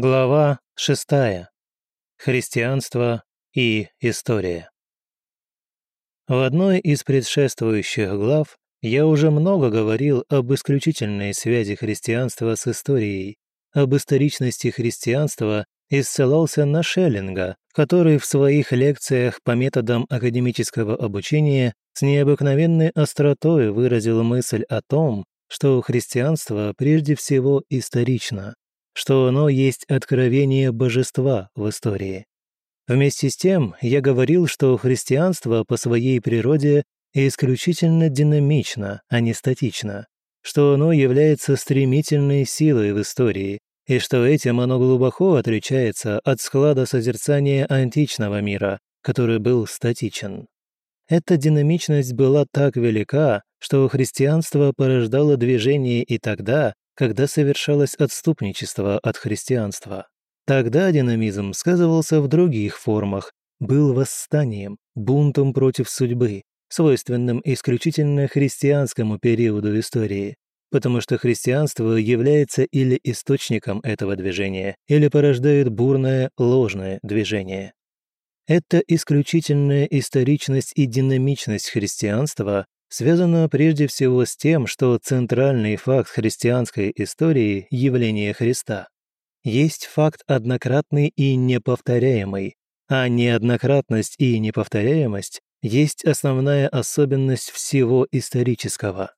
Глава 6. Христианство и история. В одной из предшествующих глав я уже много говорил об исключительной связи христианства с историей, об историчности христианства и ссылался на Шеллинга, который в своих лекциях по методам академического обучения с необыкновенной остротой выразил мысль о том, что христианство прежде всего исторично что оно есть откровение божества в истории. Вместе с тем, я говорил, что христианство по своей природе исключительно динамично, а не статично, что оно является стремительной силой в истории, и что этим оно глубоко отличается от склада созерцания античного мира, который был статичен. Эта динамичность была так велика, что христианство порождало движение и тогда, когда совершалось отступничество от христианства. Тогда динамизм сказывался в других формах, был восстанием, бунтом против судьбы, свойственным исключительно христианскому периоду истории, потому что христианство является или источником этого движения, или порождает бурное, ложное движение. Эта исключительная историчность и динамичность христианства связано прежде всего с тем, что центральный факт христианской истории – явление Христа. Есть факт однократный и неповторяемый, а неоднократность и неповторяемость есть основная особенность всего исторического.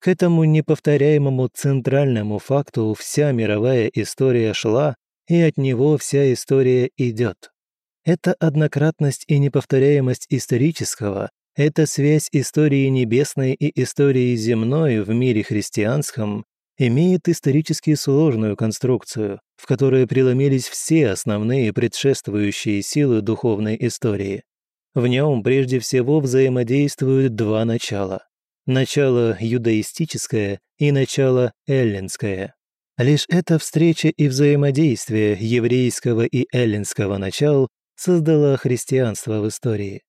К этому неповторяемому центральному факту вся мировая история шла, и от него вся история идет. Эта однократность и неповторяемость исторического эта связь истории небесной и истории земной в мире христианском имеет исторически сложную конструкцию, в которой преломились все основные предшествующие силы духовной истории. В нем прежде всего взаимодействуют два начала. Начало юдаистическое и начало эллинское. Лишь эта встреча и взаимодействие еврейского и эллинского начал создала христианство в истории.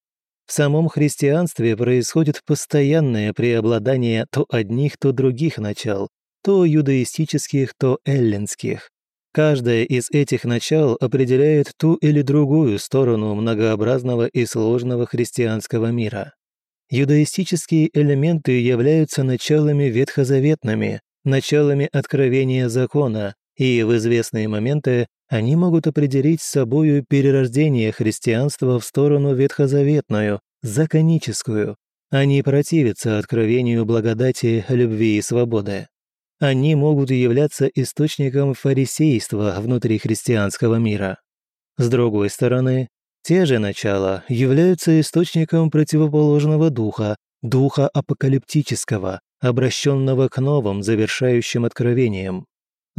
В самом христианстве происходит постоянное преобладание то одних, то других начал, то юдаистических, то эллинских. Каждое из этих начал определяет ту или другую сторону многообразного и сложного христианского мира. Юдаистические элементы являются началами ветхозаветными, началами откровения закона, и в известные моменты они могут определить собою перерождение христианства в сторону ветхозаветную, законическую, не противиться откровению благодати, любви и свободы. Они могут являться источником фарисейства внутри христианского мира. С другой стороны, те же начала являются источником противоположного духа, духа апокалиптического, обращенного к новым завершающим откровениям.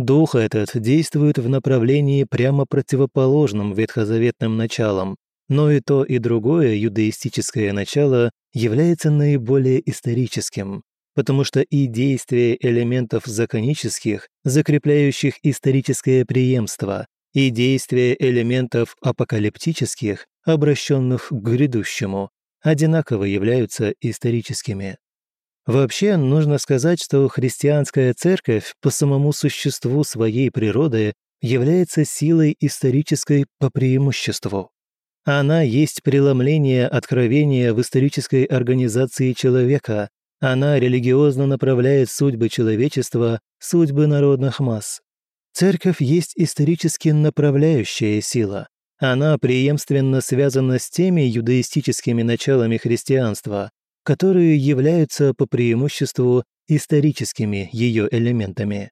Дух этот действует в направлении прямо противоположном ветхозаветным началам, но и то, и другое юдаистическое начало является наиболее историческим, потому что и действие элементов законических, закрепляющих историческое преемство, и действие элементов апокалиптических, обращенных к грядущему, одинаково являются историческими. Вообще, нужно сказать, что христианская церковь по самому существу своей природы является силой исторической по преимуществу. Она есть преломление откровения в исторической организации человека, она религиозно направляет судьбы человечества, судьбы народных масс. Церковь есть исторически направляющая сила. Она преемственно связана с теми юдаистическими началами христианства, которые являются по преимуществу историческими ее элементами.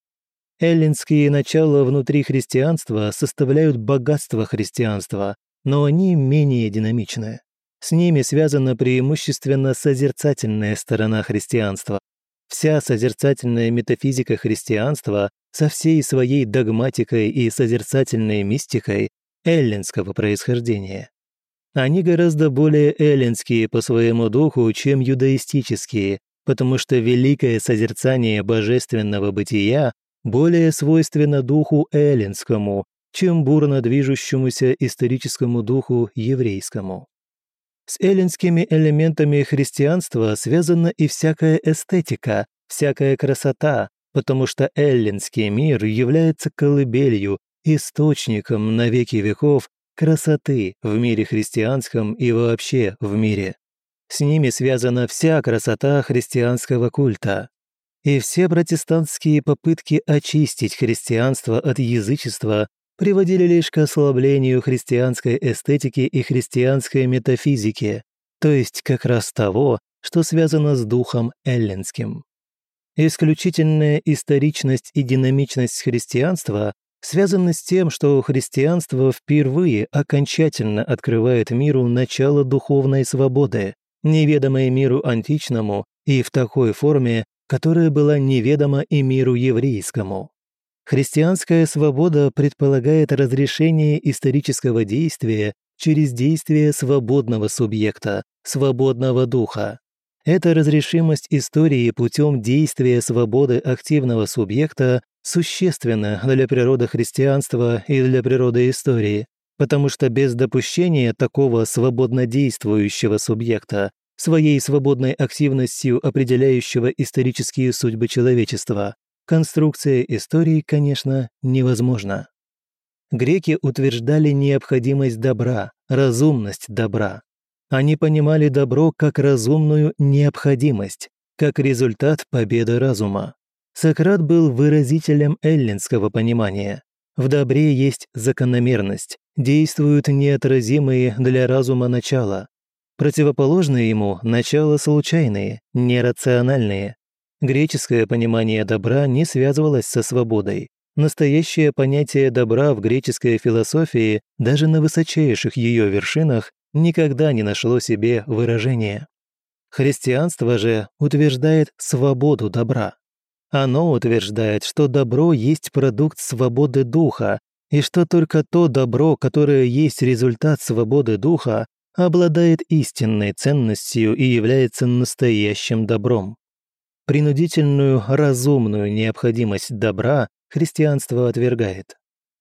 Эллинские начала внутри христианства составляют богатство христианства, но они менее динамичны. С ними связана преимущественно созерцательная сторона христианства. Вся созерцательная метафизика христианства со всей своей догматикой и созерцательной мистикой эллинского происхождения. Они гораздо более эллинские по своему духу, чем юдаистические, потому что великое созерцание божественного бытия более свойственно духу эллинскому, чем бурно движущемуся историческому духу еврейскому. С эллинскими элементами христианства связана и всякая эстетика, всякая красота, потому что эллинский мир является колыбелью источником на веки веков красоты в мире христианском и вообще в мире. С ними связана вся красота христианского культа. И все протестантские попытки очистить христианство от язычества приводили лишь к ослаблению христианской эстетики и христианской метафизики, то есть как раз того, что связано с духом эллинским. Исключительная историчность и динамичность христианства связаны с тем, что христианство впервые окончательно открывает миру начало духовной свободы, неведомой миру античному и в такой форме, которая была неведома и миру еврейскому. Христианская свобода предполагает разрешение исторического действия через действие свободного субъекта, свободного духа. Эта разрешимость истории путем действия свободы активного субъекта существенна для природы христианства и для природы истории, потому что без допущения такого свободно действующего субъекта, своей свободной активностью определяющего исторические судьбы человечества, конструкция истории, конечно, невозможна. Греки утверждали необходимость добра, разумность добра. Они понимали добро как разумную необходимость, как результат победы разума. Сократ был выразителем эллинского понимания. В добре есть закономерность, действуют неотразимые для разума начала. Противоположные ему начала случайные, нерациональные. Греческое понимание добра не связывалось со свободой. Настоящее понятие добра в греческой философии даже на высочайших ее вершинах никогда не нашло себе выражения. Христианство же утверждает свободу добра. Оно утверждает, что добро есть продукт свободы духа, и что только то добро, которое есть результат свободы духа, обладает истинной ценностью и является настоящим добром. Принудительную разумную необходимость добра христианство отвергает.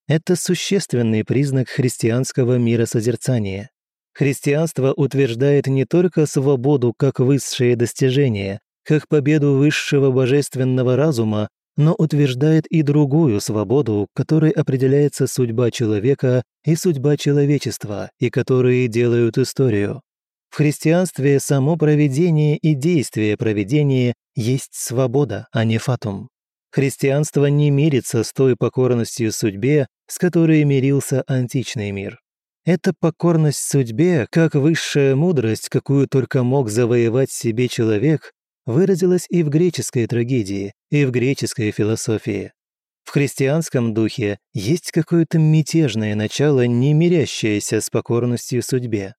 Это существенный признак христианского миросозерцания. Христианство утверждает не только свободу как высшее достижение, как победу высшего божественного разума, но утверждает и другую свободу, которой определяется судьба человека и судьба человечества, и которые делают историю. В христианстве само проведение и действие проведения есть свобода, а не фатум. Христианство не мирится с той покорностью судьбе, с которой мирился античный мир. Эта покорность судьбе, как высшая мудрость, какую только мог завоевать себе человек, выразилась и в греческой трагедии, и в греческой философии. В христианском духе есть какое-то мятежное начало, не мирящееся с покорностью судьбе.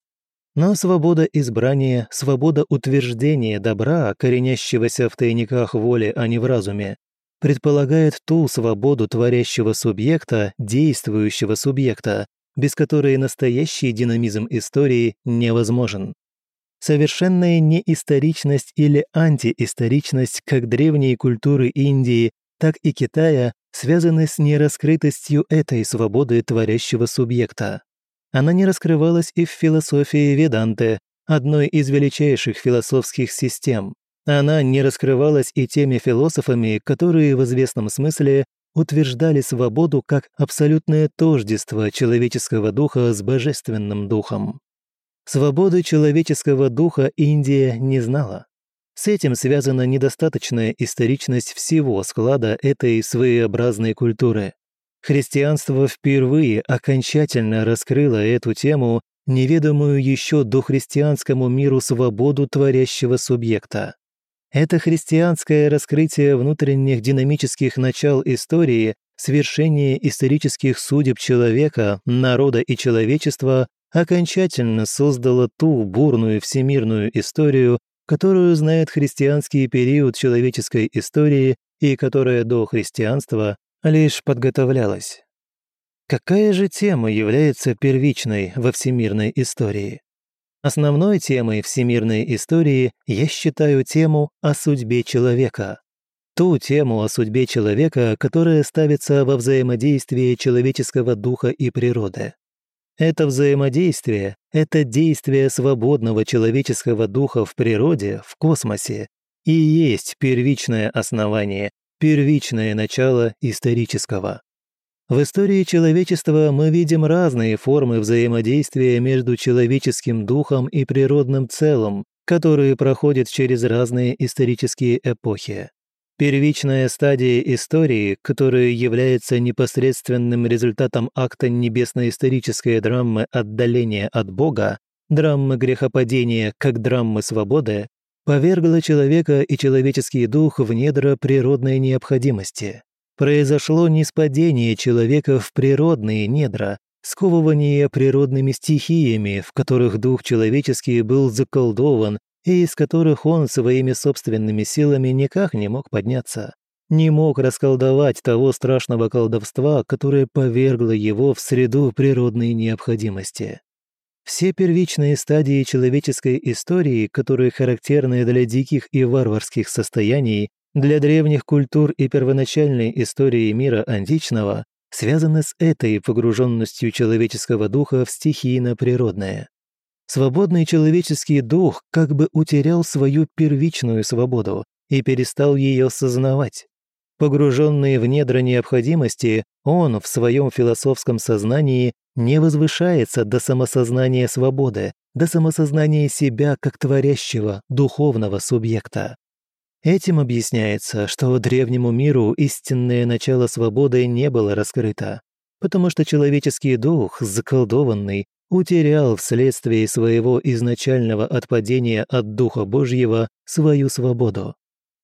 Но свобода избрания, свобода утверждения добра, коренящегося в тайниках воли, а не в разуме, предполагает ту свободу творящего субъекта, действующего субъекта, без которой настоящий динамизм истории невозможен совершенная неисторичность или антиисторичность как древней культуры Индии, так и Китая связаны с нераскрытостью этой свободы творящего субъекта. Она не раскрывалась и в философии Веданты, одной из величайших философских систем. Она не раскрывалась и теми философами, которые в известном смысле утверждали свободу как абсолютное тождество человеческого духа с божественным духом. Свободы человеческого духа Индия не знала. С этим связана недостаточная историчность всего склада этой своеобразной культуры. Христианство впервые окончательно раскрыло эту тему, неведомую еще до христианскому миру свободу творящего субъекта. Это христианское раскрытие внутренних динамических начал истории, свершение исторических судеб человека, народа и человечества окончательно создала ту бурную всемирную историю, которую знает христианский период человеческой истории и которая до христианства лишь подготовлялась. Какая же тема является первичной во всемирной истории? Основной темой всемирной истории я считаю тему о судьбе человека. Ту тему о судьбе человека, которая ставится во взаимодействии человеческого духа и природы. Это взаимодействие, это действие свободного человеческого духа в природе, в космосе, и есть первичное основание, первичное начало исторического. В истории человечества мы видим разные формы взаимодействия между человеческим духом и природным целым, которые проходят через разные исторические эпохи. Первичная стадия истории, которая является непосредственным результатом акта небесно-исторической драмы отдаления от Бога, драмы грехопадения как драмы свободы, повергла человека и человеческий дух в недра природной необходимости. Произошло ниспадение человека в природные недра, сковывание природными стихиями, в которых дух человеческий был заколдован и из которых он своими собственными силами никак не мог подняться. Не мог расколдовать того страшного колдовства, которое повергло его в среду природной необходимости. Все первичные стадии человеческой истории, которые характерны для диких и варварских состояний, для древних культур и первоначальной истории мира античного, связаны с этой погруженностью человеческого духа в стихийно-природное. Свободный человеческий дух как бы утерял свою первичную свободу и перестал ее сознавать. Погруженный в недра необходимости, он в своем философском сознании не возвышается до самосознания свободы, до самосознания себя как творящего, духовного субъекта. Этим объясняется, что древнему миру истинное начало свободы не было раскрыто, потому что человеческий дух, заколдованный, утерял вследствие своего изначального отпадения от Духа Божьего свою свободу.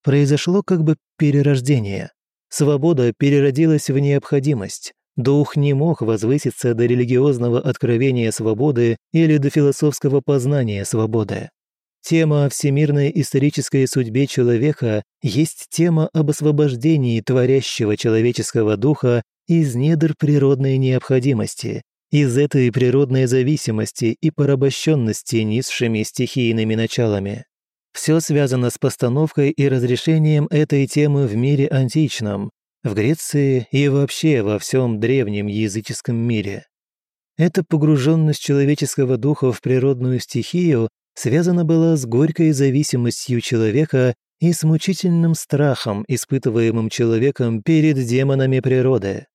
Произошло как бы перерождение. Свобода переродилась в необходимость. Дух не мог возвыситься до религиозного откровения свободы или до философского познания свободы. Тема о всемирной исторической судьбе человека есть тема об освобождении творящего человеческого духа из недр природной необходимости, из этой природной зависимости и порабощенности низшими стихийными началами. Все связано с постановкой и разрешением этой темы в мире античном, в Греции и вообще во всем древнем языческом мире. Эта погруженность человеческого духа в природную стихию связана была с горькой зависимостью человека и с мучительным страхом, испытываемым человеком перед демонами природы.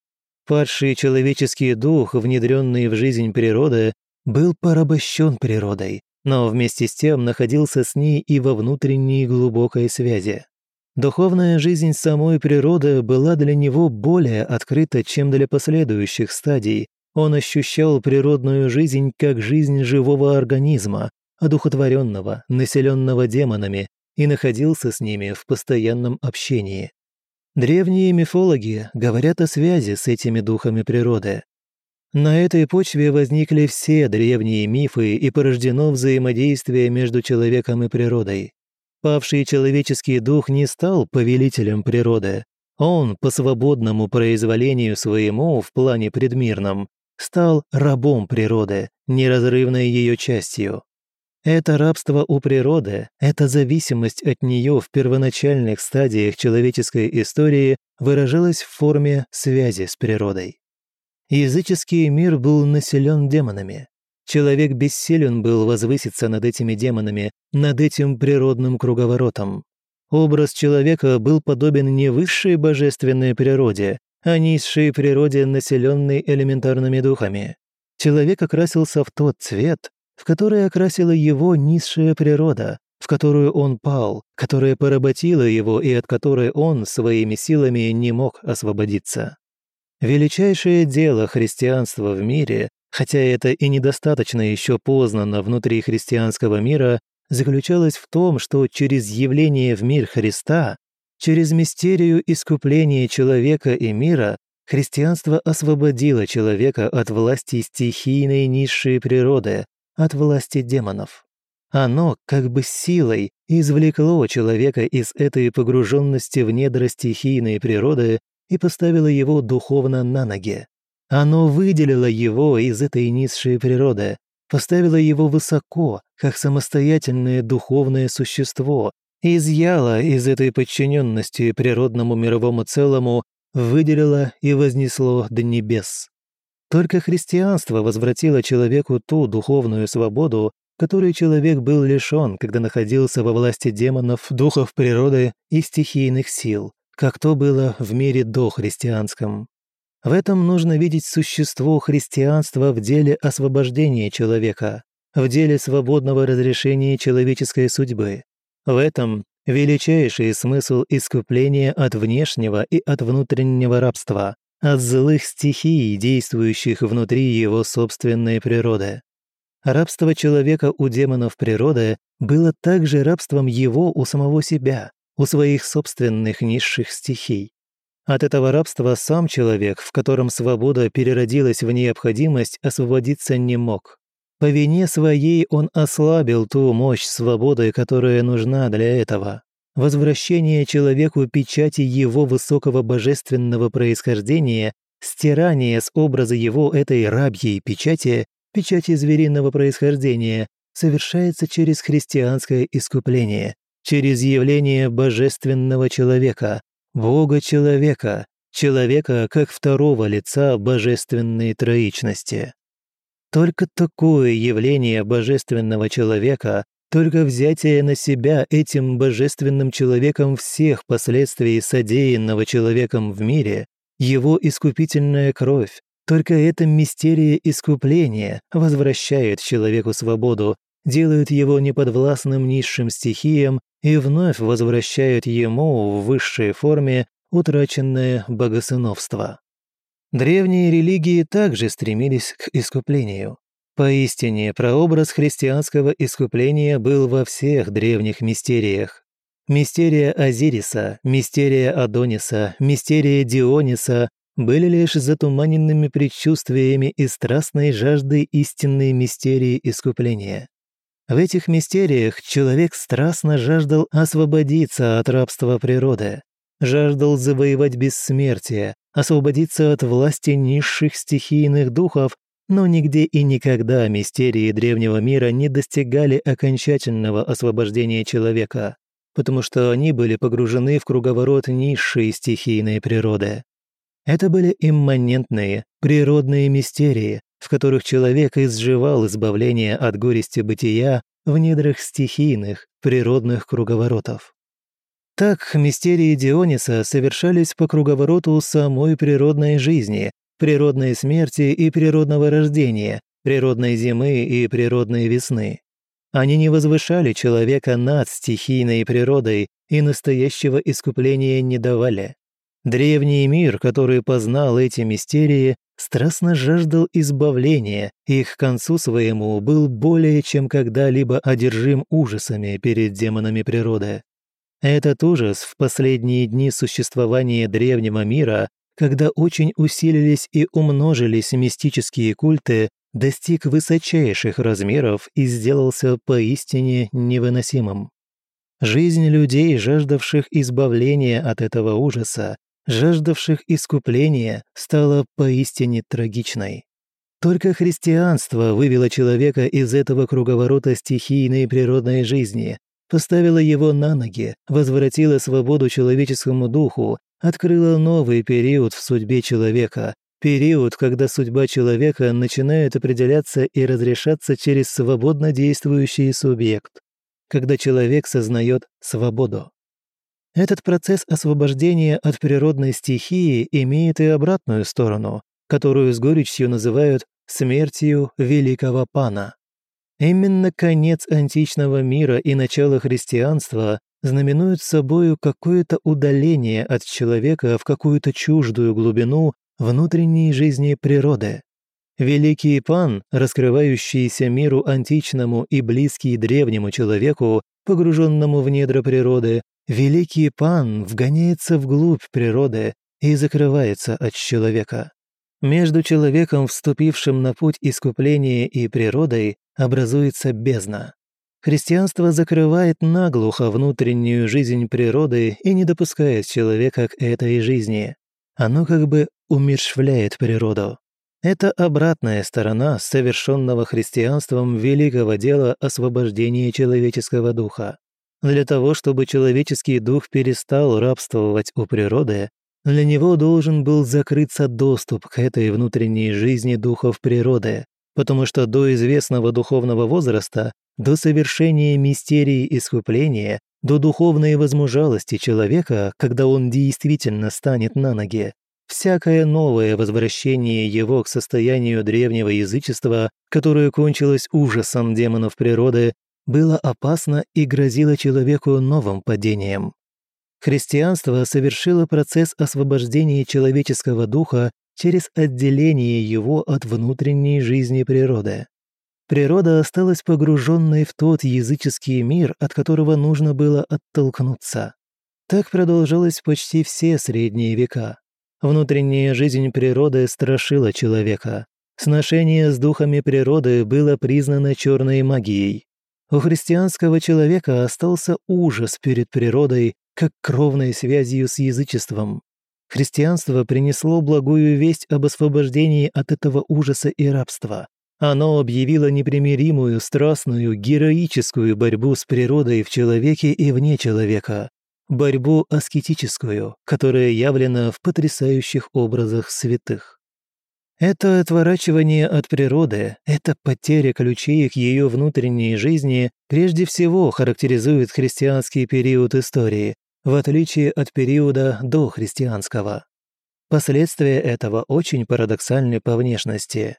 Падший человеческий дух, внедренный в жизнь природы, был порабощен природой, но вместе с тем находился с ней и во внутренней глубокой связи. Духовная жизнь самой природы была для него более открыта, чем для последующих стадий. Он ощущал природную жизнь как жизнь живого организма, одухотворенного, населенного демонами, и находился с ними в постоянном общении. Древние мифологи говорят о связи с этими духами природы. На этой почве возникли все древние мифы и порождено взаимодействие между человеком и природой. Павший человеческий дух не стал повелителем природы. Он, по свободному произволению своему в плане предмирном, стал рабом природы, неразрывной ее частью. Это рабство у природы, эта зависимость от нее в первоначальных стадиях человеческой истории выражалась в форме связи с природой. Языческий мир был населен демонами. Человек бессилен был возвыситься над этими демонами, над этим природным круговоротом. Образ человека был подобен не высшей божественной природе, а низшей природе, населенной элементарными духами. Человек окрасился в тот цвет, в которое окрасила его низшая природа, в которую он пал, которая поработила его и от которой он своими силами не мог освободиться. Величайшее дело христианства в мире, хотя это и недостаточно еще познано внутри христианского мира, заключалось в том, что через явление в мир Христа, через мистерию искупления человека и мира, христианство освободило человека от власти стихийной низшей природы, от власти демонов. Оно, как бы силой, извлекло человека из этой погруженности в недра стихийной природы и поставило его духовно на ноги. Оно выделило его из этой низшей природы, поставило его высоко, как самостоятельное духовное существо, изъяло из этой подчиненности природному мировому целому, выделило и вознесло до небес. Только христианство возвратило человеку ту духовную свободу, которой человек был лишен, когда находился во власти демонов, духов природы и стихийных сил, как то было в мире дохристианском. В этом нужно видеть существо христианства в деле освобождения человека, в деле свободного разрешения человеческой судьбы. В этом величайший смысл искупления от внешнего и от внутреннего рабства, от злых стихий, действующих внутри его собственной природы. Рабство человека у демонов природы было также рабством его у самого себя, у своих собственных низших стихий. От этого рабства сам человек, в котором свобода переродилась в необходимость, освободиться не мог. По вине своей он ослабил ту мощь свободы, которая нужна для этого. Возвращение человеку печати его высокого божественного происхождения, стирание с образа его этой рабьей печати, печати звериного происхождения, совершается через христианское искупление, через явление божественного человека, Бога-человека, человека как второго лица божественной троичности. Только такое явление божественного человека, только взятие на себя этим божественным человеком всех последствий содеянного человеком в мире, его искупительная кровь, только эта мистерия искупления возвращает человеку свободу, делает его неподвластным низшим стихиям и вновь возвращает ему в высшей форме утраченное богосыновство. Древние религии также стремились к искуплению. Поистине, прообраз христианского искупления был во всех древних мистериях. Мистерия Азириса, мистерия Адониса, мистерия Диониса были лишь затуманенными предчувствиями и страстной жаждой истинной мистерии искупления. В этих мистериях человек страстно жаждал освободиться от рабства природы, жаждал завоевать бессмертие, освободиться от власти низших стихийных духов, но нигде и никогда мистерии древнего мира не достигали окончательного освобождения человека, потому что они были погружены в круговорот низшей стихийной природы. Это были имманентные, природные мистерии, в которых человек изживал избавление от горести бытия в недрах стихийных, природных круговоротов. Так мистерии Диониса совершались по круговороту самой природной жизни, природной смерти и природного рождения, природной зимы и природной весны. Они не возвышали человека над стихийной природой и настоящего искупления не давали. Древний мир, который познал эти мистерии, страстно жаждал избавления и к концу своему был более чем когда-либо одержим ужасами перед демонами природы. Этот ужас в последние дни существования древнего мира, когда очень усилились и умножились мистические культы, достиг высочайших размеров и сделался поистине невыносимым. Жизнь людей, жаждавших избавления от этого ужаса, жаждавших искупления, стала поистине трагичной. Только христианство вывело человека из этого круговорота стихийной природной жизни, поставило его на ноги, возвратило свободу человеческому духу, открыло новый период в судьбе человека, период, когда судьба человека начинает определяться и разрешаться через свободно действующий субъект, когда человек сознает свободу. Этот процесс освобождения от природной стихии имеет и обратную сторону, которую с горечью называют «смертью великого пана». Именно конец античного мира и начало христианства знаменуют собою какое-то удаление от человека в какую-то чуждую глубину внутренней жизни природы. Великий пан, раскрывающийся миру античному и близкий древнему человеку, погруженному в недра природы, Великий Пан вгоняется вглубь природы и закрывается от человека. Между человеком, вступившим на путь искупления и природой, образуется бездна. Христианство закрывает наглухо внутреннюю жизнь природы и не допускает человека к этой жизни. Оно как бы умершвляет природу. Это обратная сторона совершенного христианством великого дела освобождения человеческого духа. Для того, чтобы человеческий дух перестал рабствовать у природы, для него должен был закрыться доступ к этой внутренней жизни духов природы, потому что до известного духовного возраста, до совершения мистерии искупления, до духовной возмужалости человека, когда он действительно станет на ноги, всякое новое возвращение его к состоянию древнего язычества, которое кончилось ужасом демонов природы, было опасно и грозило человеку новым падением. Христианство совершило процесс освобождения человеческого духа через отделение его от внутренней жизни природы. Природа осталась погруженной в тот языческий мир, от которого нужно было оттолкнуться. Так продолжалось почти все средние века. Внутренняя жизнь природы страшила человека. Сношение с духами природы было признано черной магией. У христианского человека остался ужас перед природой, как кровной связью с язычеством. Христианство принесло благую весть об освобождении от этого ужаса и рабства. Оно объявило непримиримую, страстную, героическую борьбу с природой в человеке и вне человека. Борьбу аскетическую, которая явлена в потрясающих образах святых. Это отворачивание от природы, эта потеря ключей к ее внутренней жизни прежде всего характеризует христианский период истории, в отличие от периода дохристианского. Последствия этого очень парадоксальны по внешности.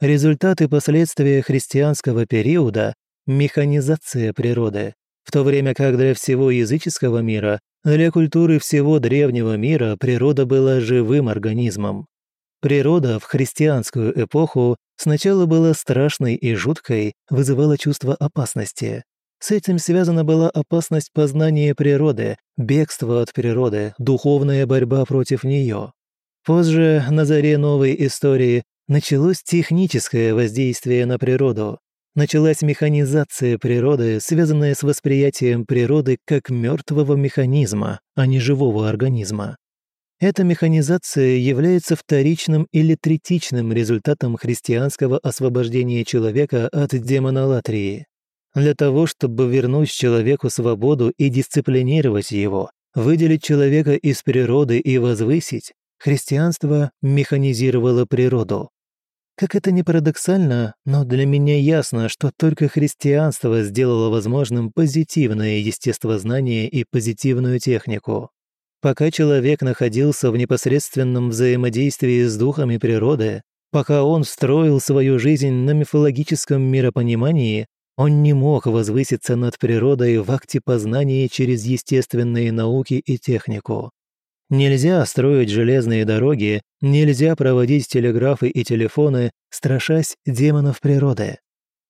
Результаты последствия христианского периода – механизация природы, в то время как для всего языческого мира, для культуры всего древнего мира природа была живым организмом. Природа в христианскую эпоху сначала была страшной и жуткой, вызывала чувство опасности. С этим связана была опасность познания природы, бегство от природы, духовная борьба против нее. Позже, на заре новой истории, началось техническое воздействие на природу. Началась механизация природы, связанная с восприятием природы как мертвого механизма, а не живого организма. Эта механизация является вторичным или третичным результатом христианского освобождения человека от демонолатрии. Для того, чтобы вернуть человеку свободу и дисциплинировать его, выделить человека из природы и возвысить, христианство механизировало природу. Как это ни парадоксально, но для меня ясно, что только христианство сделало возможным позитивное естествознание и позитивную технику. Пока человек находился в непосредственном взаимодействии с духами природы, пока он строил свою жизнь на мифологическом миропонимании, он не мог возвыситься над природой в акте познания через естественные науки и технику. Нельзя строить железные дороги, нельзя проводить телеграфы и телефоны, страшась демонов природы.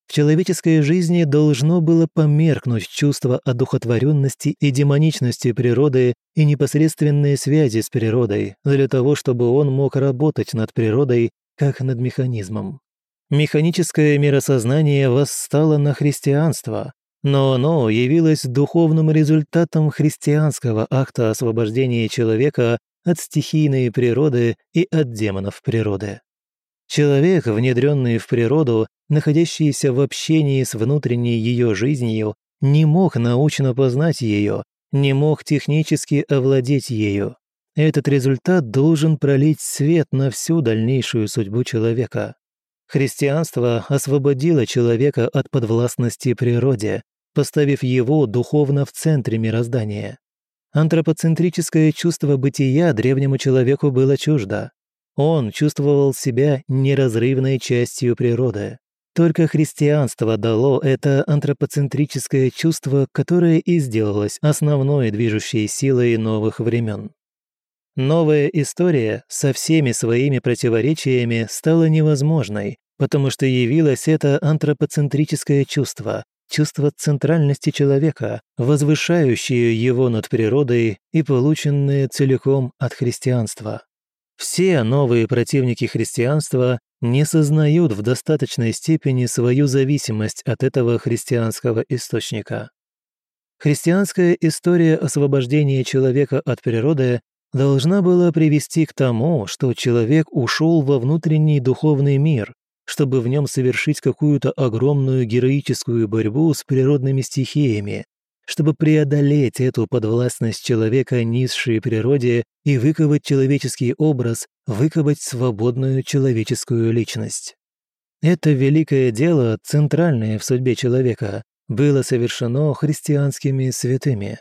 В человеческой жизни должно было померкнуть чувство одухотворенности и демоничности природы и непосредственные связи с природой для того, чтобы он мог работать над природой, как над механизмом. Механическое миросознание восстало на христианство, но оно явилось духовным результатом христианского акта освобождения человека от стихийной природы и от демонов природы. Человек, внедренный в природу, находящийся в общении с внутренней ее жизнью, не мог научно познать ее, не мог технически овладеть ею. Этот результат должен пролить свет на всю дальнейшую судьбу человека. Христианство освободило человека от подвластности природе, поставив его духовно в центре мироздания. Антропоцентрическое чувство бытия древнему человеку было чуждо. Он чувствовал себя неразрывной частью природы. Только христианство дало это антропоцентрическое чувство, которое и сделалось основной движущей силой новых времен. Новая история со всеми своими противоречиями стала невозможной, потому что явилось это антропоцентрическое чувство, чувство центральности человека, возвышающее его над природой и полученное целиком от христианства. Все новые противники христианства не сознают в достаточной степени свою зависимость от этого христианского источника. Христианская история освобождения человека от природы должна была привести к тому, что человек ушел во внутренний духовный мир, чтобы в нем совершить какую-то огромную героическую борьбу с природными стихиями, чтобы преодолеть эту подвластность человека низшей природе и выковать человеческий образ, выковать свободную человеческую личность. Это великое дело, центральное в судьбе человека, было совершено христианскими святыми.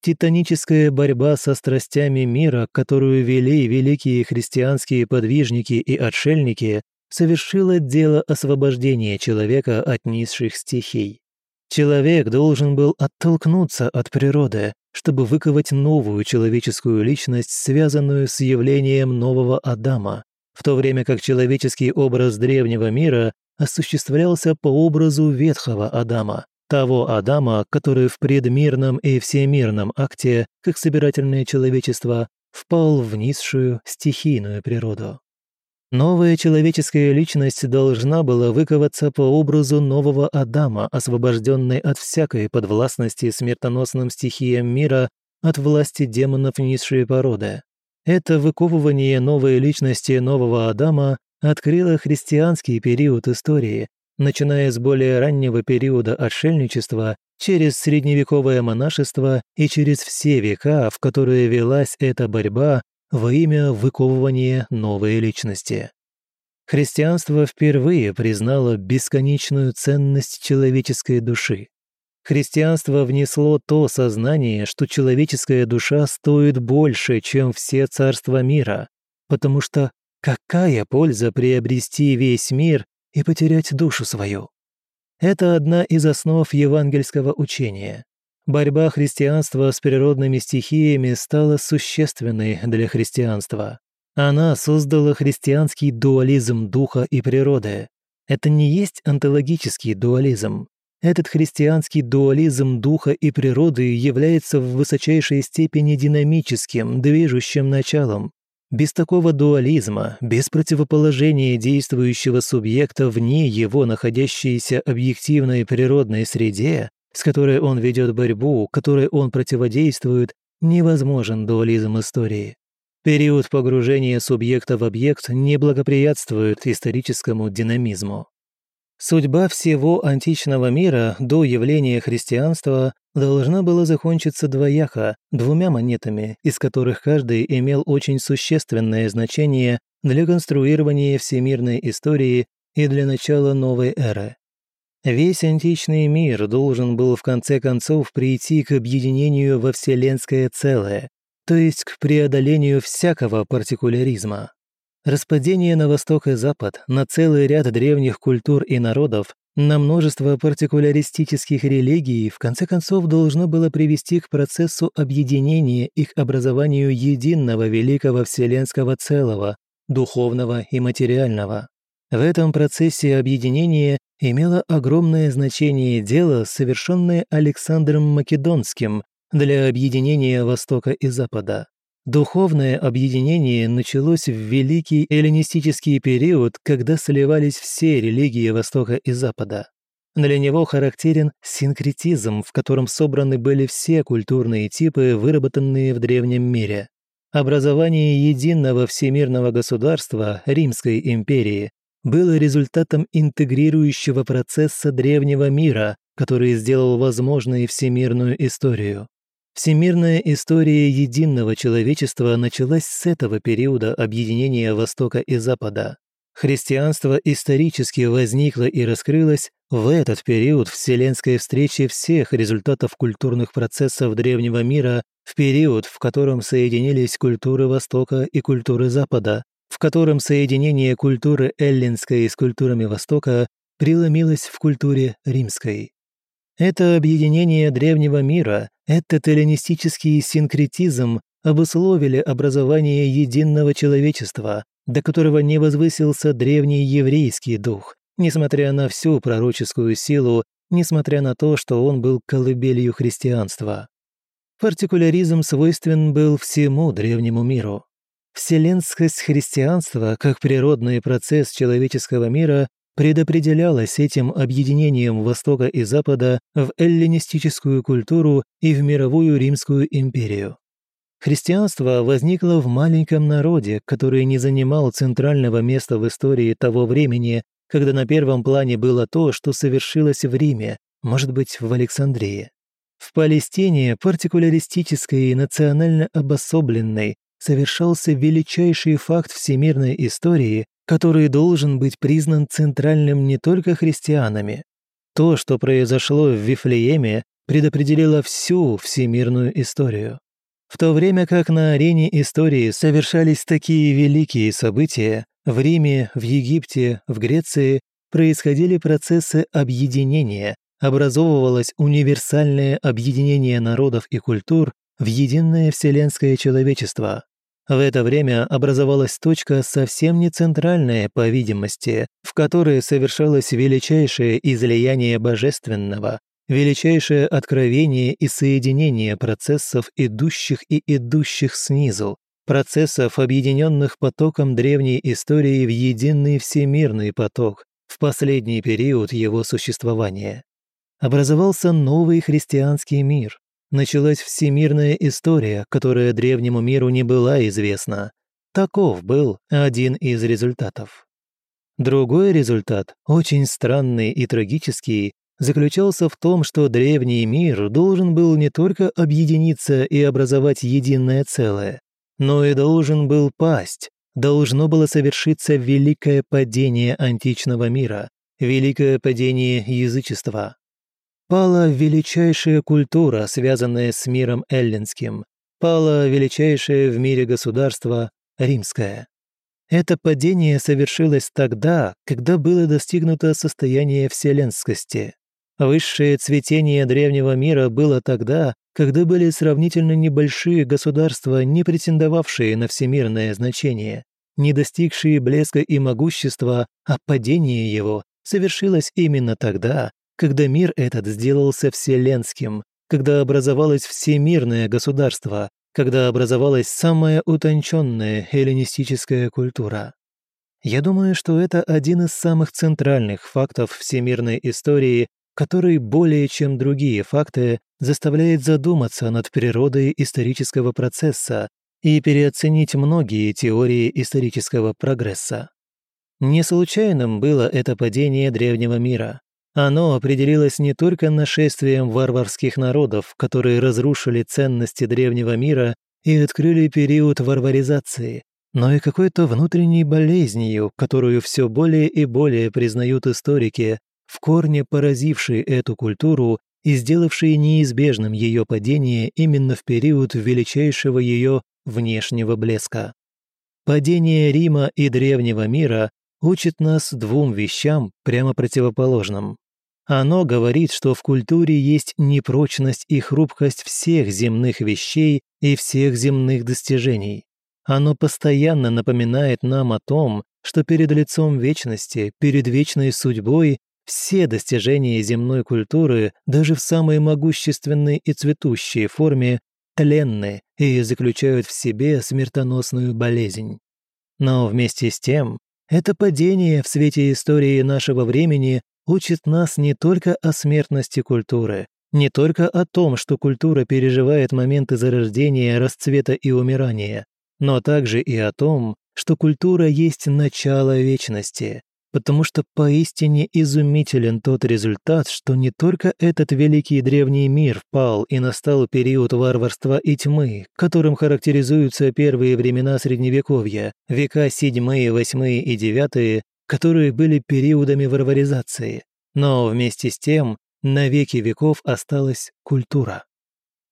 титаническая борьба со страстями мира, которую вели великие христианские подвижники и отшельники, совершила дело освобождения человека от низших стихий. Человек должен был оттолкнуться от природы, чтобы выковать новую человеческую личность, связанную с явлением нового Адама, в то время как человеческий образ древнего мира осуществлялся по образу ветхого Адама, того Адама, который в предмирном и всемирном акте, как собирательное человечество, впал в низшую стихийную природу. Новая человеческая личность должна была выковаться по образу нового Адама, освобожденной от всякой подвластности смертоносным стихиям мира, от власти демонов низшей породы. Это выковывание новой личности нового Адама открыло христианский период истории, начиная с более раннего периода отшельничества, через средневековое монашество и через все века, в которые велась эта борьба во имя выковывания новой личности. Христианство впервые признало бесконечную ценность человеческой души. Христианство внесло то сознание, что человеческая душа стоит больше, чем все царства мира, потому что какая польза приобрести весь мир и потерять душу свою? Это одна из основ евангельского учения. Борьба христианства с природными стихиями стала существенной для христианства. Она создала христианский дуализм духа и природы. Это не есть онтологический дуализм. Этот христианский дуализм духа и природы является в высочайшей степени динамическим, движущим началом. Без такого дуализма, без противоположения действующего субъекта вне его находящейся объективной природной среде, с которой он ведет борьбу, которой он противодействует, невозможен дуализм истории. Период погружения субъекта в объект не благоприятствует историческому динамизму. Судьба всего античного мира до явления христианства должна была закончиться двояко, двумя монетами, из которых каждый имел очень существенное значение для конструирования всемирной истории и для начала новой эры. Весь античный мир должен был в конце концов прийти к объединению во вселенское целое, то есть к преодолению всякого партикуляризма. Распадение на восток и запад, на целый ряд древних культур и народов, на множество партикуляристических религий в конце концов должно было привести к процессу объединения их образованию единого великого вселенского целого, духовного и материального. В этом процессе объединения имело огромное значение дело, совершенное Александром Македонским для объединения Востока и Запада. Духовное объединение началось в великий эллинистический период, когда сливались все религии Востока и Запада. Для него характерен синкретизм, в котором собраны были все культурные типы, выработанные в древнем мире. Образование единого всемирного государства Римской империи было результатом интегрирующего процесса древнего мира, который сделал возможной всемирную историю. Всемирная история единого человечества началась с этого периода объединения Востока и Запада. Христианство исторически возникло и раскрылось в этот период вселенской встречи всех результатов культурных процессов древнего мира в период, в котором соединились культуры Востока и культуры Запада, в котором соединение культуры эллинской с культурами Востока преломилось в культуре римской. Это объединение древнего мира, этот эллинистический синкретизм обусловили образование единого человечества, до которого не возвысился древний еврейский дух, несмотря на всю пророческую силу, несмотря на то, что он был колыбелью христианства. Партикуляризм свойствен был всему древнему миру. Вселенскость христианства, как природный процесс человеческого мира, предопределялось этим объединением Востока и Запада в эллинистическую культуру и в мировую Римскую империю. Христианство возникло в маленьком народе, который не занимал центрального места в истории того времени, когда на первом плане было то, что совершилось в Риме, может быть, в Александрии. В Палестине, партикуляристической и национально обособленной, совершался величайший факт всемирной истории, который должен быть признан центральным не только христианами. То, что произошло в Вифлееме, предопределила всю всемирную историю. В то время как на арене истории совершались такие великие события, в Риме, в Египте, в Греции происходили процессы объединения, образовывалось универсальное объединение народов и культур в единое вселенское человечество. В это время образовалась точка совсем не центральная, по видимости, в которой совершалось величайшее излияние божественного, величайшее откровение и соединение процессов, идущих и идущих снизу, процессов, объединенных потоком древней истории в единый всемирный поток в последний период его существования. Образовался новый христианский мир, началась всемирная история, которая древнему миру не была известна. Таков был один из результатов. Другой результат, очень странный и трагический, заключался в том, что древний мир должен был не только объединиться и образовать единое целое, но и должен был пасть, должно было совершиться великое падение античного мира, великое падение язычества. Пала величайшая культура, связанная с миром эллинским. Пала величайшее в мире государство римское. Это падение совершилось тогда, когда было достигнуто состояние вселенскости. Высшее цветение древнего мира было тогда, когда были сравнительно небольшие государства, не претендовавшие на всемирное значение, не достигшие блеска и могущества, а падение его совершилось именно тогда, когда мир этот сделался вселенским, когда образовалось всемирное государство, когда образовалась самая утонченная эллинистическая культура. Я думаю, что это один из самых центральных фактов всемирной истории, который более чем другие факты заставляет задуматься над природой исторического процесса и переоценить многие теории исторического прогресса. Не случайным было это падение древнего мира. Оно определилось не только нашествием варварских народов, которые разрушили ценности древнего мира и открыли период варваризации, но и какой-то внутренней болезнью, которую все более и более признают историки, в корне поразившей эту культуру и сделавшей неизбежным ее падение именно в период величайшего ее внешнего блеска. Падение Рима и древнего мира учит нас двум вещам прямо противоположным. Оно говорит, что в культуре есть непрочность и хрупкость всех земных вещей и всех земных достижений. Оно постоянно напоминает нам о том, что перед лицом вечности, перед вечной судьбой, все достижения земной культуры, даже в самой могущественной и цветущей форме, тленны и заключают в себе смертоносную болезнь. Но вместе с тем, это падение в свете истории нашего времени учит нас не только о смертности культуры, не только о том, что культура переживает моменты зарождения, расцвета и умирания, но также и о том, что культура есть начало вечности, потому что поистине изумителен тот результат, что не только этот великий древний мир впал и настал период варварства и тьмы, которым характеризуются первые времена Средневековья, века седьмые, восьмые и девятые, которые были периодами варваризации, но вместе с тем на веки веков осталась культура.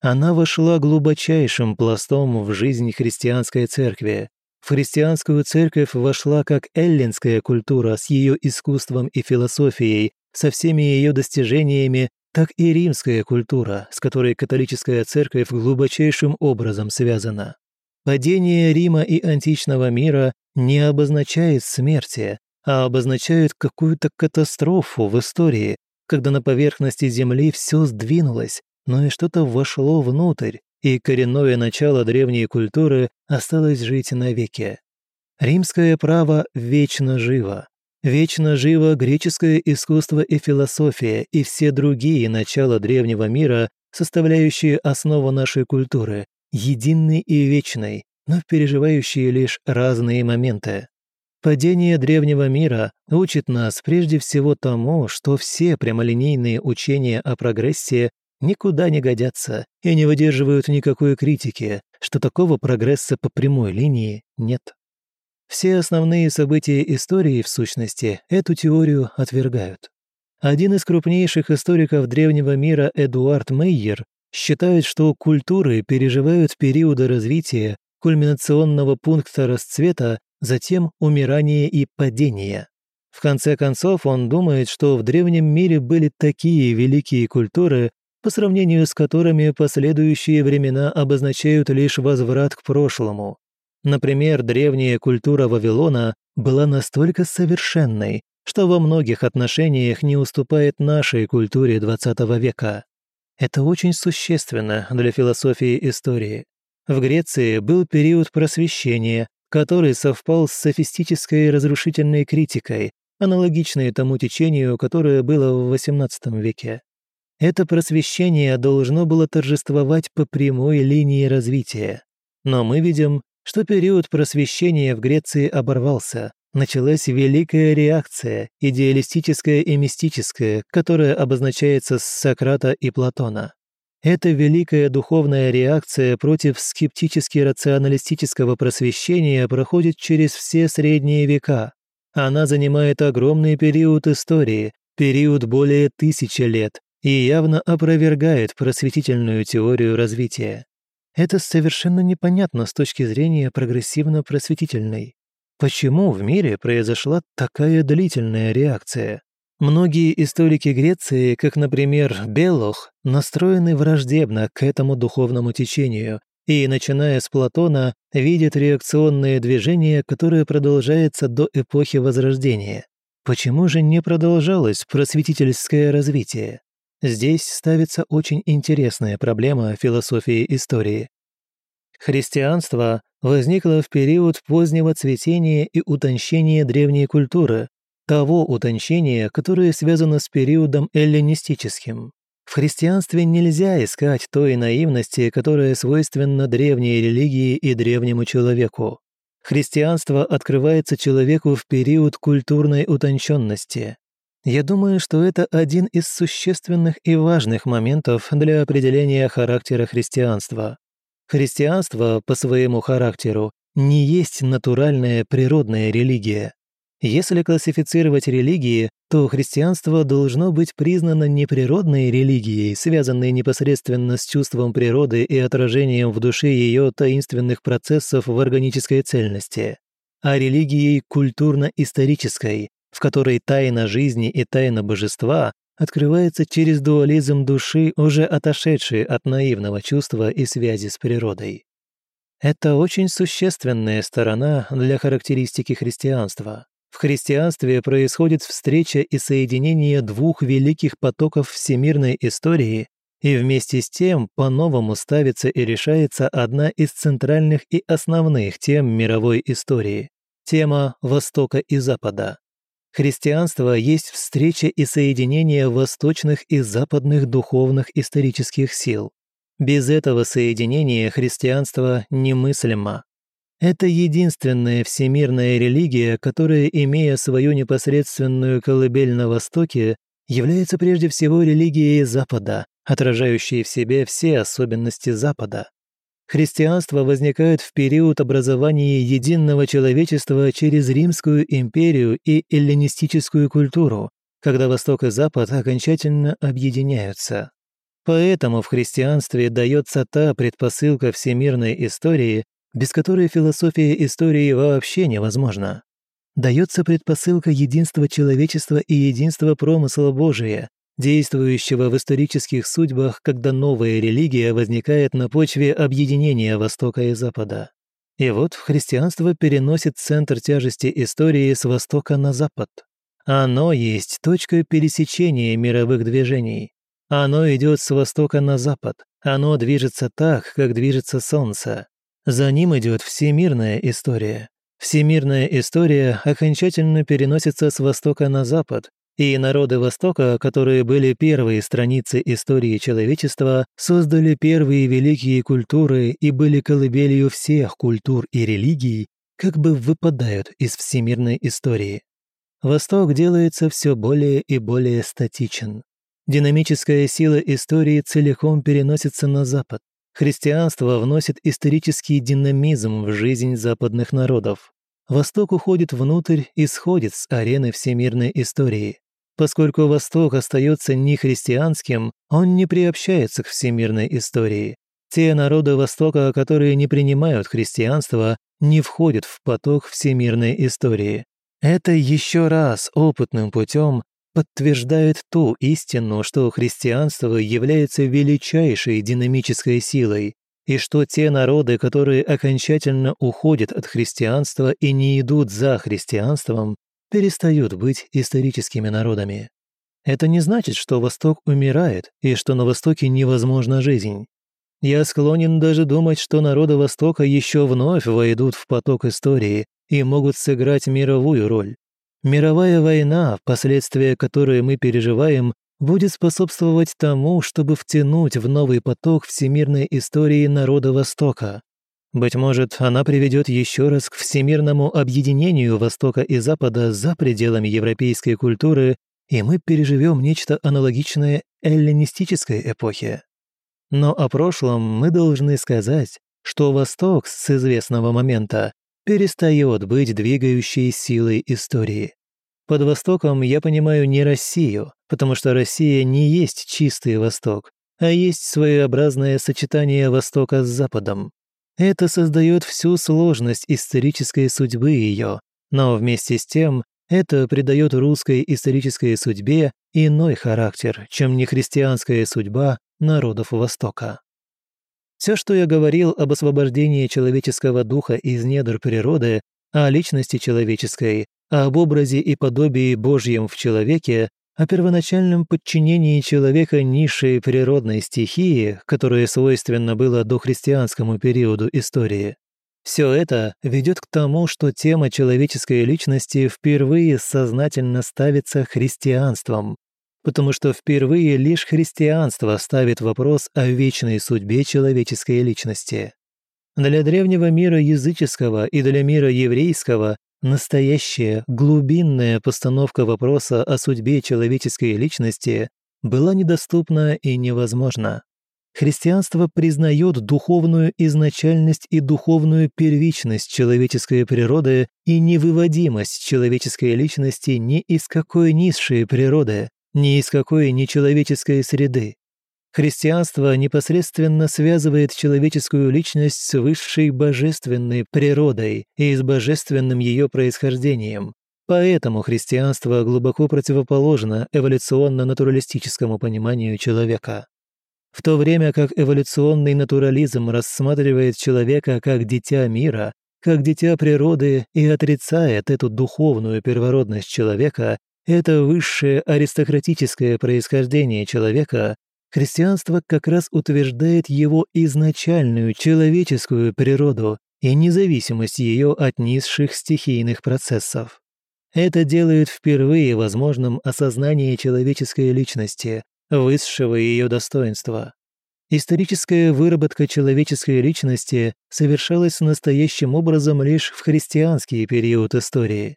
Она вошла глубочайшим пластом в жизнь христианской церкви. В христианскую церковь вошла как эллинская культура с ее искусством и философией, со всеми ее достижениями, так и римская культура, с которой католическая церковь глубочайшим образом связана. Падение Рима и античного мира не обозначает смерти, а обозначают какую-то катастрофу в истории, когда на поверхности Земли все сдвинулось, но и что-то вошло внутрь, и коренное начало древней культуры осталось жить навеки. Римское право вечно живо. Вечно живо греческое искусство и философия и все другие начала древнего мира, составляющие основу нашей культуры, единой и вечной, но переживающие лишь разные моменты. Падение древнего мира учит нас прежде всего тому, что все прямолинейные учения о прогрессе никуда не годятся и не выдерживают никакой критики, что такого прогресса по прямой линии нет. Все основные события истории, в сущности, эту теорию отвергают. Один из крупнейших историков древнего мира Эдуард Мейер считает, что культуры переживают периоды развития, кульминационного пункта расцвета, затем умирания и падения. В конце концов, он думает, что в древнем мире были такие великие культуры, по сравнению с которыми последующие времена обозначают лишь возврат к прошлому. Например, древняя культура Вавилона была настолько совершенной, что во многих отношениях не уступает нашей культуре XX века. Это очень существенно для философии истории. В Греции был период просвещения, который совпал с софистической разрушительной критикой, аналогичной тому течению, которое было в XVIII веке. Это просвещение должно было торжествовать по прямой линии развития. Но мы видим, что период просвещения в Греции оборвался, началась великая реакция, идеалистическая и мистическая, которая обозначается с Сократа и Платона. Эта великая духовная реакция против скептически-рационалистического просвещения проходит через все средние века. Она занимает огромный период истории, период более тысячи лет, и явно опровергает просветительную теорию развития. Это совершенно непонятно с точки зрения прогрессивно-просветительной. Почему в мире произошла такая длительная реакция? Многие историки Греции, как, например, Белох, настроены враждебно к этому духовному течению и, начиная с Платона, видят реакционное движение, которое продолжается до эпохи Возрождения. Почему же не продолжалось просветительское развитие? Здесь ставится очень интересная проблема философии истории. Христианство возникло в период позднего цветения и утончения древней культуры, того утончения, которое связано с периодом эллинистическим. В христианстве нельзя искать той наивности, которая свойственна древней религии и древнему человеку. Христианство открывается человеку в период культурной утонченности. Я думаю, что это один из существенных и важных моментов для определения характера христианства. Христианство по своему характеру не есть натуральная природная религия. Если классифицировать религии, то христианство должно быть признано неприродной религией, связанной непосредственно с чувством природы и отражением в душе ее таинственных процессов в органической цельности, а религией культурно-исторической, в которой тайна жизни и тайна божества открывается через дуализм души, уже отошедшей от наивного чувства и связи с природой. Это очень существенная сторона для характеристики христианства. В христианстве происходит встреча и соединение двух великих потоков всемирной истории, и вместе с тем по-новому ставится и решается одна из центральных и основных тем мировой истории – тема Востока и Запада. Христианство есть встреча и соединение восточных и западных духовных исторических сил. Без этого соединения христианство немыслимо. Это единственная всемирная религия, которая, имея свою непосредственную колыбель на Востоке, является прежде всего религией Запада, отражающей в себе все особенности Запада. Христианство возникает в период образования единого человечества через Римскую империю и эллинистическую культуру, когда Восток и Запад окончательно объединяются. Поэтому в христианстве дается та предпосылка всемирной истории, без которой философия истории вообще невозможна. Дается предпосылка единства человечества и единства промысла Божия, действующего в исторических судьбах, когда новая религия возникает на почве объединения Востока и Запада. И вот христианство переносит центр тяжести истории с Востока на Запад. Оно есть точка пересечения мировых движений. Оно идет с Востока на Запад. Оно движется так, как движется Солнце. За ним идет всемирная история. Всемирная история окончательно переносится с Востока на Запад, и народы Востока, которые были первые страницы истории человечества, создали первые великие культуры и были колыбелью всех культур и религий, как бы выпадают из всемирной истории. Восток делается все более и более статичен. Динамическая сила истории целиком переносится на Запад. Христианство вносит исторический динамизм в жизнь западных народов. Восток уходит внутрь и сходит с арены всемирной истории. Поскольку Восток остается нехристианским, он не приобщается к всемирной истории. Те народы Востока, которые не принимают христианство, не входят в поток всемирной истории. Это еще раз опытным путем подтверждает ту истину, что христианство является величайшей динамической силой, и что те народы, которые окончательно уходят от христианства и не идут за христианством, перестают быть историческими народами. Это не значит, что Восток умирает и что на Востоке невозможна жизнь. Я склонен даже думать, что народы Востока еще вновь войдут в поток истории и могут сыграть мировую роль. Мировая война, последствия которой мы переживаем, будет способствовать тому, чтобы втянуть в новый поток всемирной истории народа Востока. Быть может, она приведет еще раз к всемирному объединению Востока и Запада за пределами европейской культуры, и мы переживем нечто аналогичное эллинистической эпохе. Но о прошлом мы должны сказать, что Восток с известного момента перестает быть двигающей силой истории. Под Востоком я понимаю не Россию, потому что Россия не есть чистый Восток, а есть своеобразное сочетание Востока с Западом. Это создает всю сложность исторической судьбы ее, но вместе с тем это придает русской исторической судьбе иной характер, чем нехристианская судьба народов Востока. Все, что я говорил об освобождении человеческого духа из недр природы, о личности человеческой, об образе и подобии Божьем в человеке, о первоначальном подчинении человека низшей природной стихии, которое свойственно было дохристианскому периоду истории. Все это ведет к тому, что тема человеческой личности впервые сознательно ставится христианством, потому что впервые лишь христианство ставит вопрос о вечной судьбе человеческой личности. Для древнего мира языческого и для мира еврейского настоящая глубинная постановка вопроса о судьбе человеческой личности была недоступна и невозможна. Христианство признает духовную изначальность и духовную первичность человеческой природы и невыводимость человеческой личности ни из какой низшей природы, ни из какой нечеловеческой среды. Христианство непосредственно связывает человеческую личность с высшей божественной природой и с божественным ее происхождением. Поэтому христианство глубоко противоположно эволюционно-натуралистическому пониманию человека. В то время как эволюционный натурализм рассматривает человека как дитя мира, как дитя природы и отрицает эту духовную первородность человека это высшее аристократическое происхождение человека, христианство как раз утверждает его изначальную человеческую природу и независимость ее от низших стихийных процессов. Это делает впервые возможным осознание человеческой личности, высшего ее достоинства. Историческая выработка человеческой личности совершалась настоящим образом лишь в христианский период истории.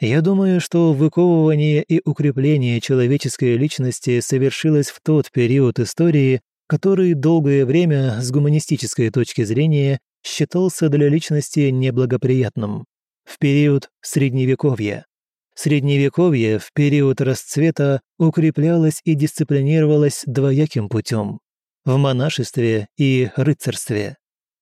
Я думаю, что выковывание и укрепление человеческой личности совершилось в тот период истории, который долгое время с гуманистической точки зрения считался для личности неблагоприятным. В период Средневековья. Средневековье в период расцвета укреплялось и дисциплинировалось двояким путем – в монашестве и рыцарстве.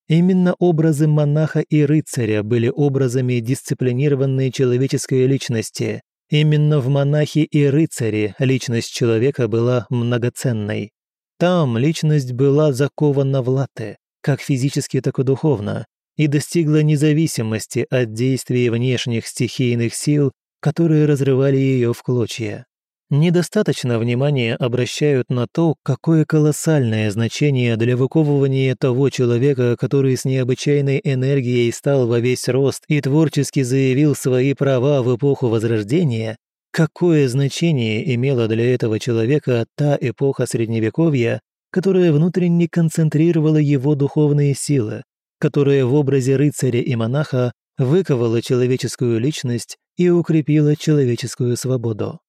Именно образы монаха и рыцаря были образами дисциплинированной человеческой личности. Именно в монахе и рыцаре личность человека была многоценной. Там личность была закована в латы, как физически, так и духовно, и достигла независимости от действий внешних стихийных сил, которые разрывали ее в клочья недостаточно внимания обращают на то, какое колоссальное значение для выковывания того человека, который с необычайной энергией стал во весь рост и творчески заявил свои права в эпоху Возрождения, какое значение имела для этого человека та эпоха Средневековья, которая внутренне концентрировала его духовные силы, которая в образе рыцаря и монаха выковала человеческую личность и укрепила человеческую свободу.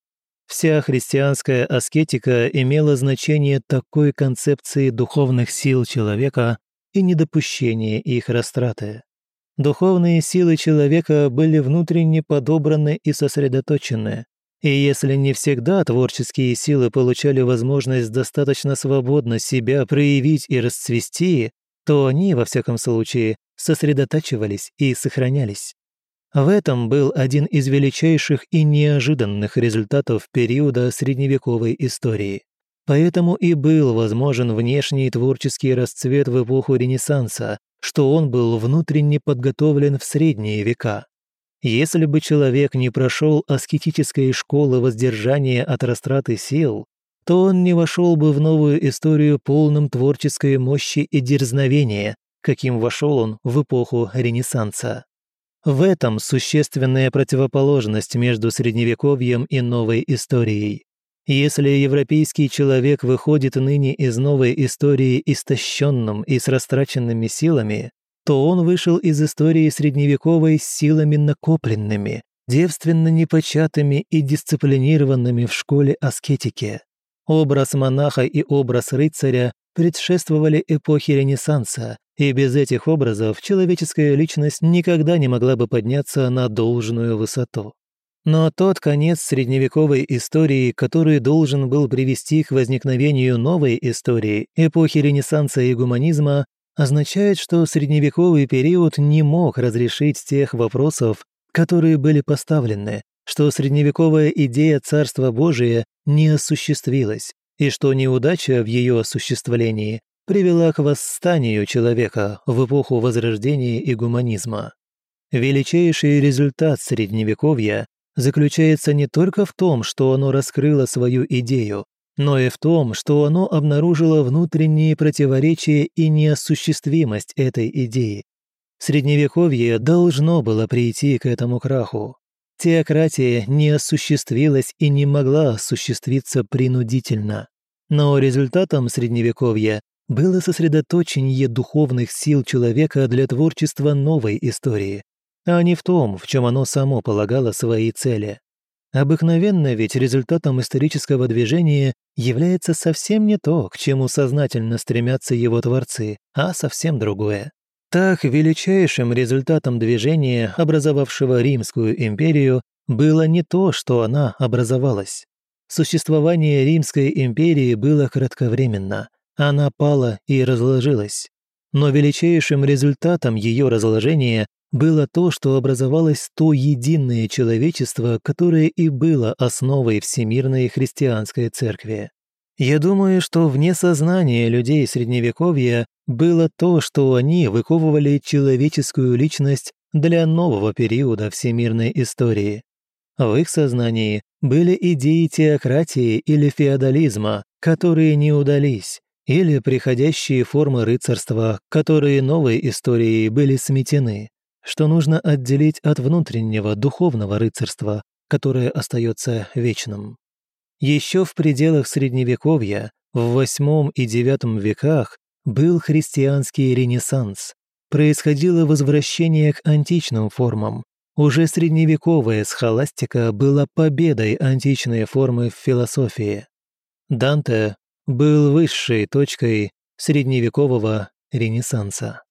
Вся христианская аскетика имела значение такой концепции духовных сил человека и недопущения их растраты. Духовные силы человека были внутренне подобраны и сосредоточены. И если не всегда творческие силы получали возможность достаточно свободно себя проявить и расцвести, то они, во всяком случае, сосредотачивались и сохранялись. В этом был один из величайших и неожиданных результатов периода средневековой истории. Поэтому и был возможен внешний творческий расцвет в эпоху Ренессанса, что он был внутренне подготовлен в средние века. Если бы человек не прошел аскетической школы воздержания от растраты сил, то он не вошел бы в новую историю полным творческой мощи и дерзновения, каким вошел он в эпоху Ренессанса. В этом существенная противоположность между Средневековьем и новой историей. Если европейский человек выходит ныне из новой истории истощенным и с растраченными силами, то он вышел из истории средневековой с силами накопленными, девственно непочатыми и дисциплинированными в школе аскетики. Образ монаха и образ рыцаря предшествовали эпохе Ренессанса, и без этих образов человеческая личность никогда не могла бы подняться на должную высоту. Но тот конец средневековой истории, который должен был привести к возникновению новой истории, эпохи Ренессанса и гуманизма, означает, что средневековый период не мог разрешить тех вопросов, которые были поставлены, что средневековая идея Царства Божия не осуществилась, и что неудача в ее осуществлении привела к восстанию человека в эпоху Возрождения и гуманизма. Величайший результат Средневековья заключается не только в том, что оно раскрыло свою идею, но и в том, что оно обнаружило внутренние противоречия и неосуществимость этой идеи. Средневековье должно было прийти к этому краху. Теократия не осуществилась и не могла осуществиться принудительно. Но результатом Средневековья было сосредоточение духовных сил человека для творчества новой истории, а не в том, в чем оно само полагало свои цели. Обыкновенно ведь результатом исторического движения является совсем не то, к чему сознательно стремятся его творцы, а совсем другое. Так, величайшим результатом движения, образовавшего Римскую империю, было не то, что она образовалась. Существование Римской империи было кратковременно. Она пала и разложилась. Но величайшим результатом ее разложения было то, что образовалось то единое человечество, которое и было основой Всемирной христианской церкви. Я думаю, что вне сознания людей Средневековья было то, что они выковывали человеческую личность для нового периода всемирной истории. В их сознании были идеи теократии или феодализма, которые не удались, или приходящие формы рыцарства, которые новой историей были сметены что нужно отделить от внутреннего духовного рыцарства, которое остается вечным. Еще в пределах Средневековья, в VIII и IX веках, был христианский ренессанс. Происходило возвращение к античным формам. Уже средневековая схоластика была победой античной формы в философии. Данте был высшей точкой средневекового ренессанса.